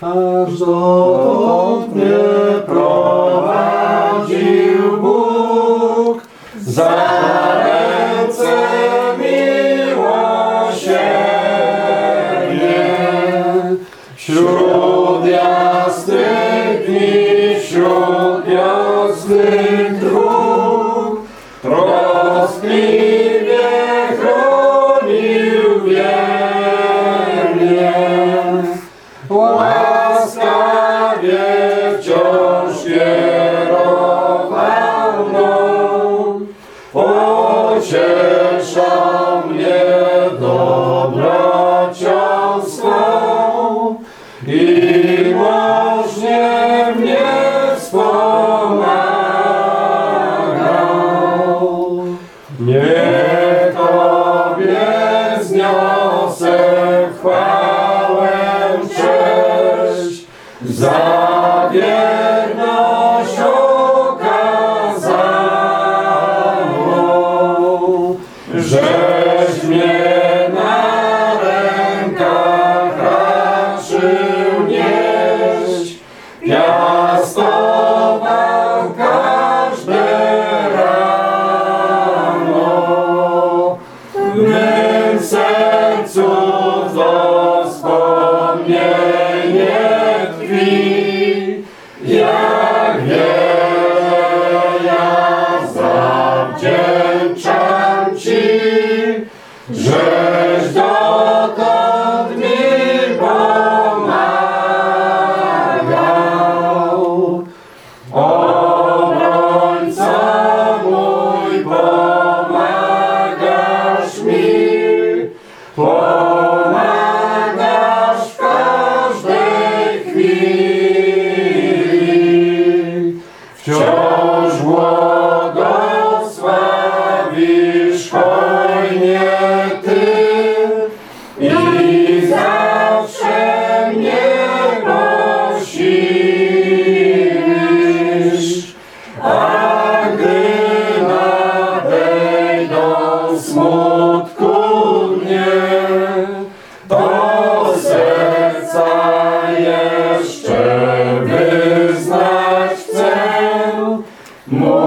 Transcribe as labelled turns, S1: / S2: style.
S1: Aż dotąd mnie prowadził Bóg za ręce miłosiernie. Wśród jasnych dni, wśród jasnych dróg, troskliwie pocieszał mnie dobrocią swą i możnie mnie wspomagał. Niech Tobie zniosę chwałę, cześć za Just chwili. Wciąż błogosławisz hojnie Ty i zawsze mnie posilisz. A gdy nadejdą smutku dnie, to serca chcę. Mój